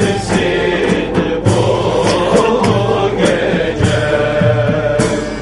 Tennessee.